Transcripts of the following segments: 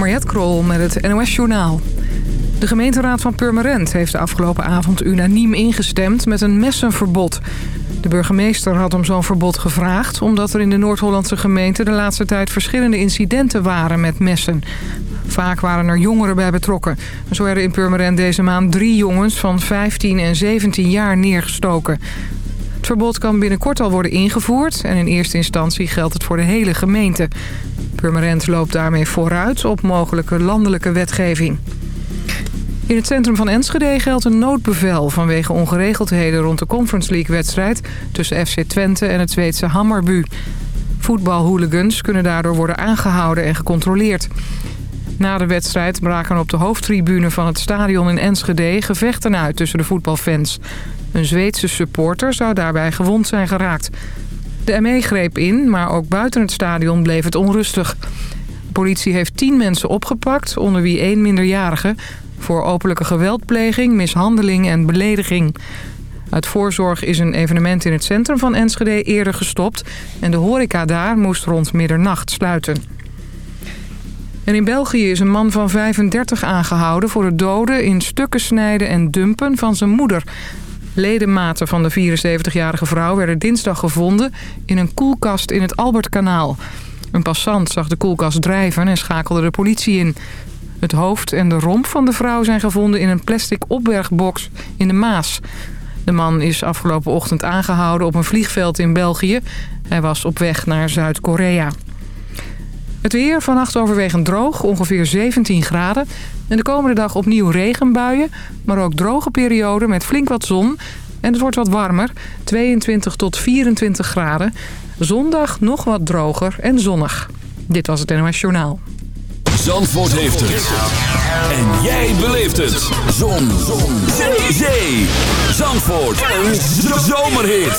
Mariette Krol met het NOS Journaal. De gemeenteraad van Purmerend heeft de afgelopen avond unaniem ingestemd met een messenverbod. De burgemeester had om zo'n verbod gevraagd... omdat er in de Noord-Hollandse gemeente de laatste tijd verschillende incidenten waren met messen. Vaak waren er jongeren bij betrokken. Zo werden in Purmerend deze maand drie jongens van 15 en 17 jaar neergestoken. Het verbod kan binnenkort al worden ingevoerd... en in eerste instantie geldt het voor de hele gemeente. Purmerend loopt daarmee vooruit op mogelijke landelijke wetgeving. In het centrum van Enschede geldt een noodbevel vanwege ongeregeldheden rond de Conference League-wedstrijd tussen FC Twente en het Zweedse Hammarby. Voetbalhooligans kunnen daardoor worden aangehouden en gecontroleerd. Na de wedstrijd braken op de hoofdtribune van het stadion in Enschede gevechten uit tussen de voetbalfans. Een Zweedse supporter zou daarbij gewond zijn geraakt. De ME greep in, maar ook buiten het stadion bleef het onrustig. De politie heeft tien mensen opgepakt, onder wie één minderjarige... voor openlijke geweldpleging, mishandeling en belediging. Uit voorzorg is een evenement in het centrum van Enschede eerder gestopt... en de horeca daar moest rond middernacht sluiten. En in België is een man van 35 aangehouden voor het doden in stukken snijden en dumpen van zijn moeder. Ledematen van de 74-jarige vrouw werden dinsdag gevonden in een koelkast in het Albertkanaal. Een passant zag de koelkast drijven en schakelde de politie in. Het hoofd en de romp van de vrouw zijn gevonden in een plastic opbergbox in de Maas. De man is afgelopen ochtend aangehouden op een vliegveld in België. Hij was op weg naar Zuid-Korea. Het weer vannacht overwegend droog, ongeveer 17 graden. En de komende dag opnieuw regenbuien, maar ook droge perioden met flink wat zon. En het wordt wat warmer, 22 tot 24 graden. Zondag nog wat droger en zonnig. Dit was het NOS Journaal. Zandvoort heeft het. En jij beleeft het. Zon. zon. Zee. Zandvoort. Een zomerhit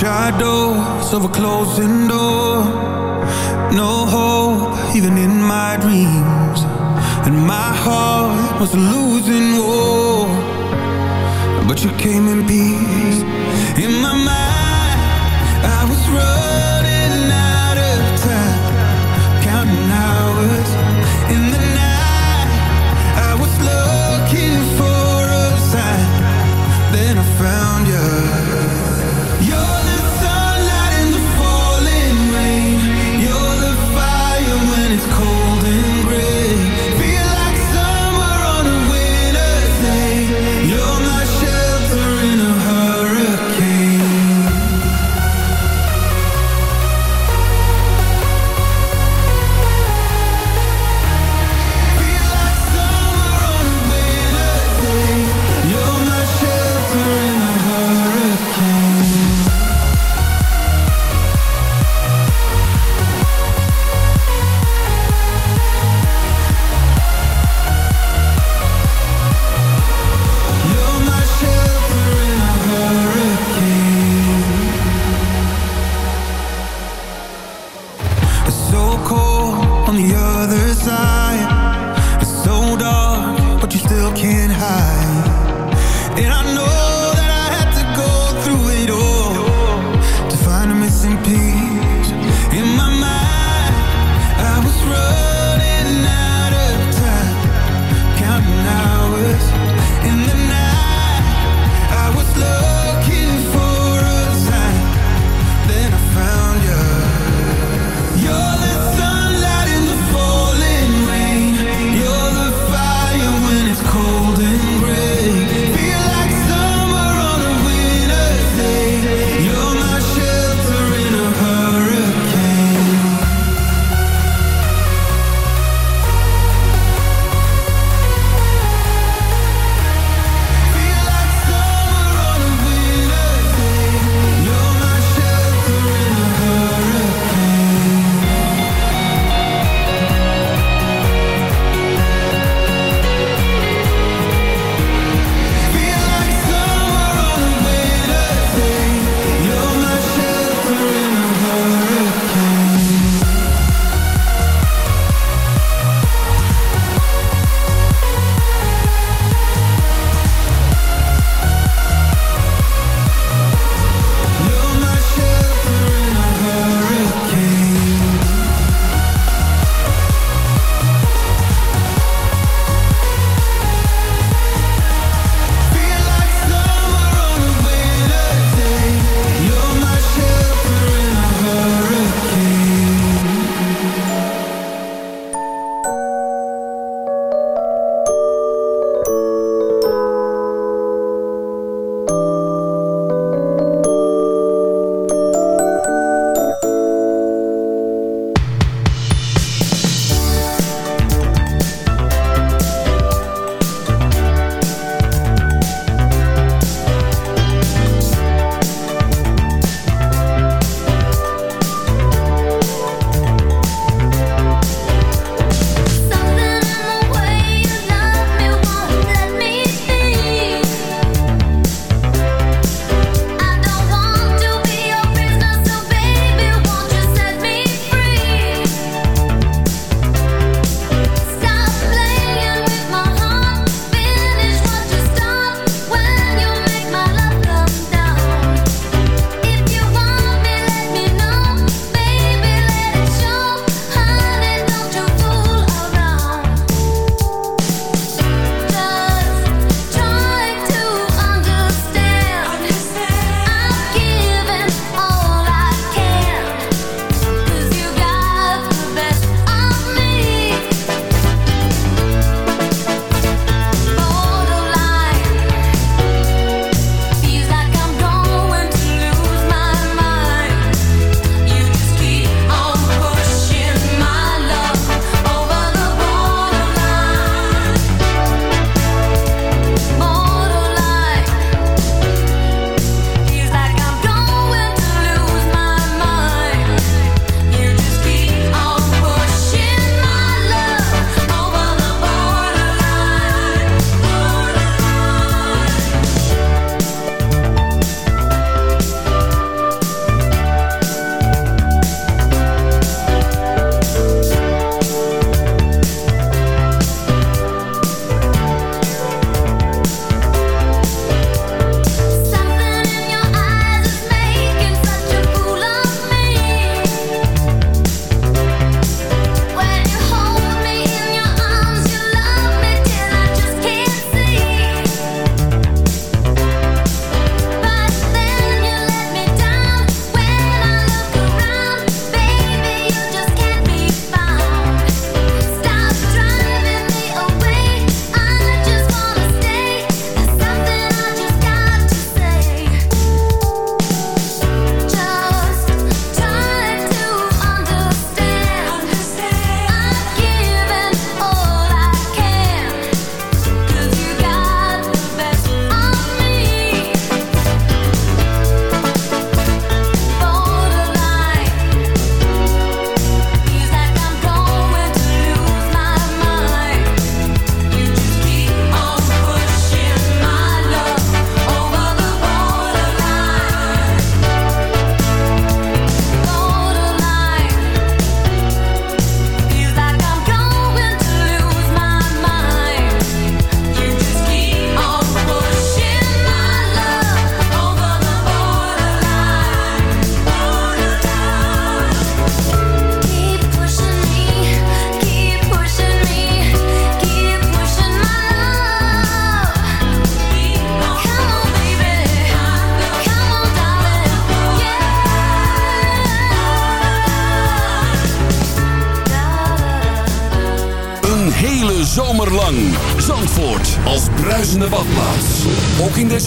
shadows of a closing door. No hope even in my dreams. And my heart was losing war. But you came in peace. In my mind I was running out.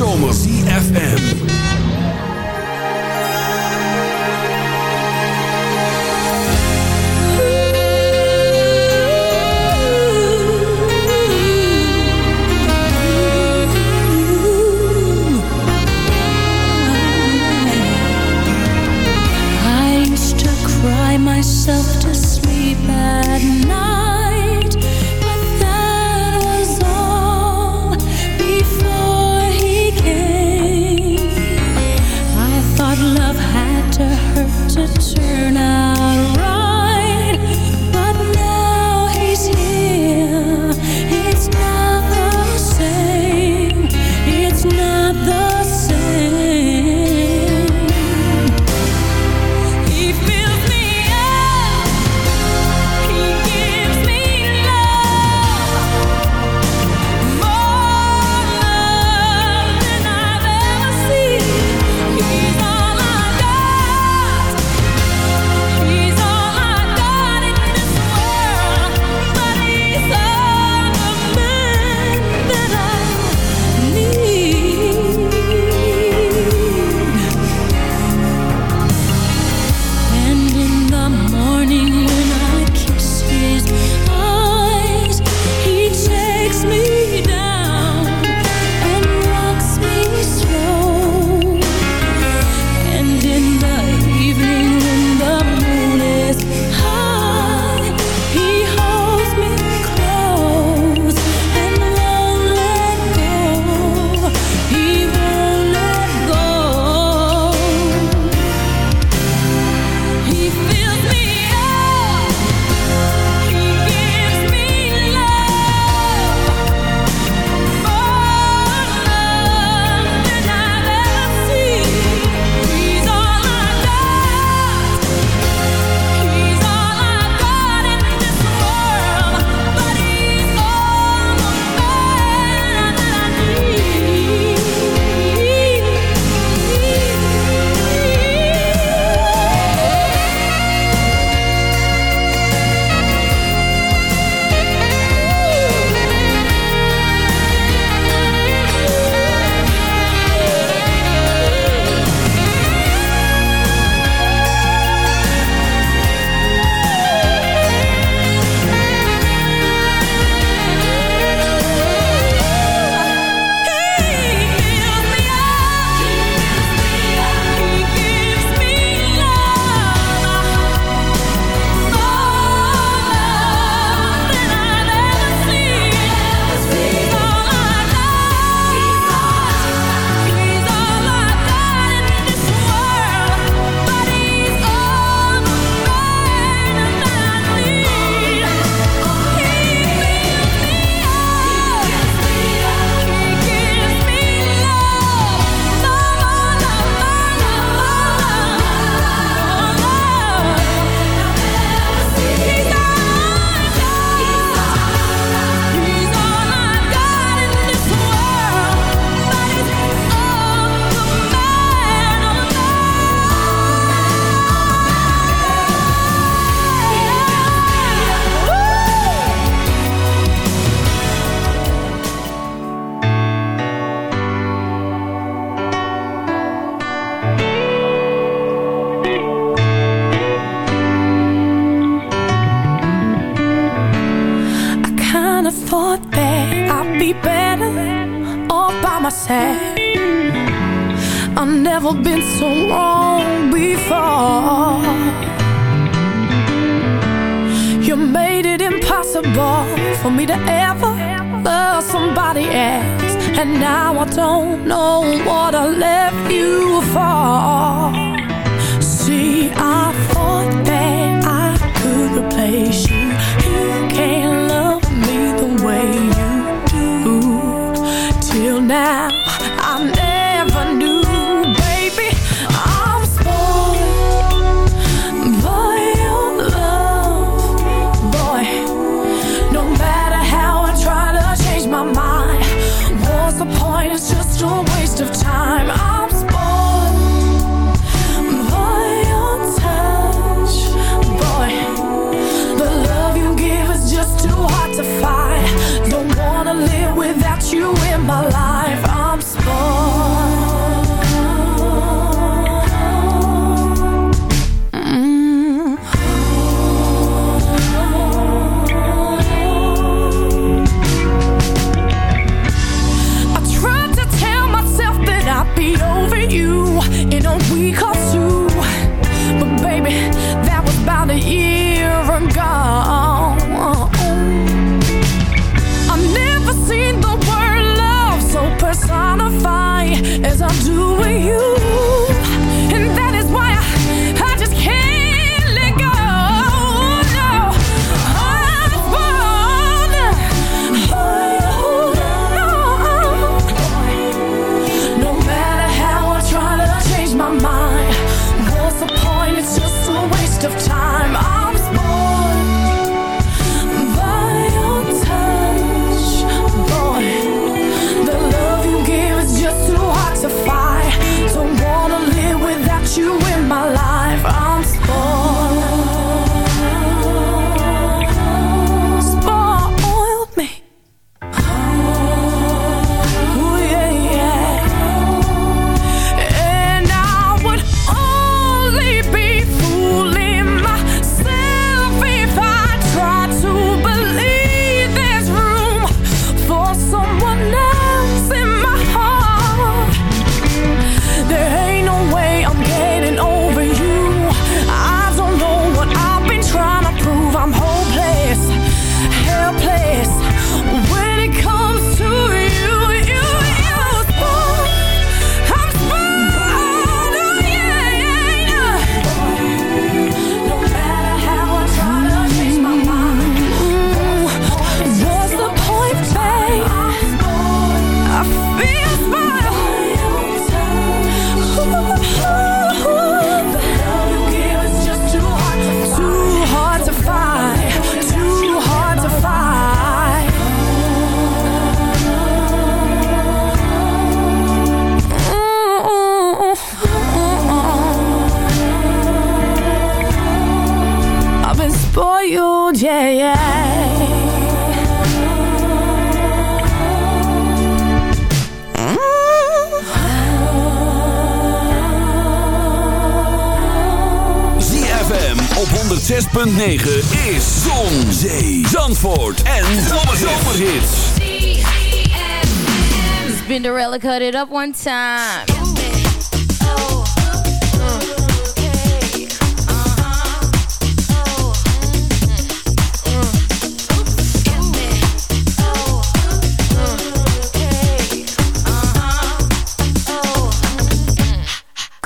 Zomer.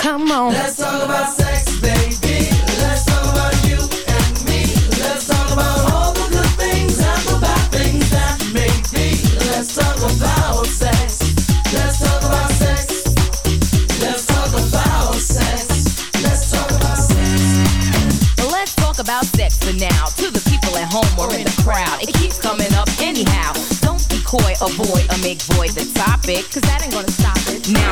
Come on. Let's talk about sex, baby. Let's talk about you and me. Let's talk about all the good things and the bad things that may be. Let's talk about sex. Let's talk about sex. Let's talk about sex. Let's talk about sex. Let's talk about sex for now. To the people at home or in the crowd, it keeps coming up anyhow. Don't be coy, avoid, or make void the topic, cause that ain't gonna stop it. Now,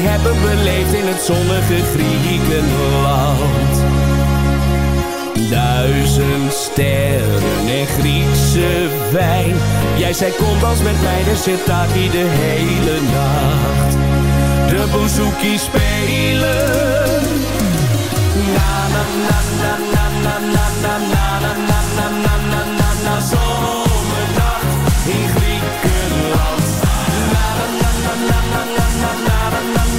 Hebben beleefd in het zonnige Griekenland. Duizend sterren en Griekse wijn. Jij zei kom dans met mij, de sitaki de hele nacht. De bouzouki spelen. Na na na na na na na na na na na na na na na na Griekenland. Na na na na na na na na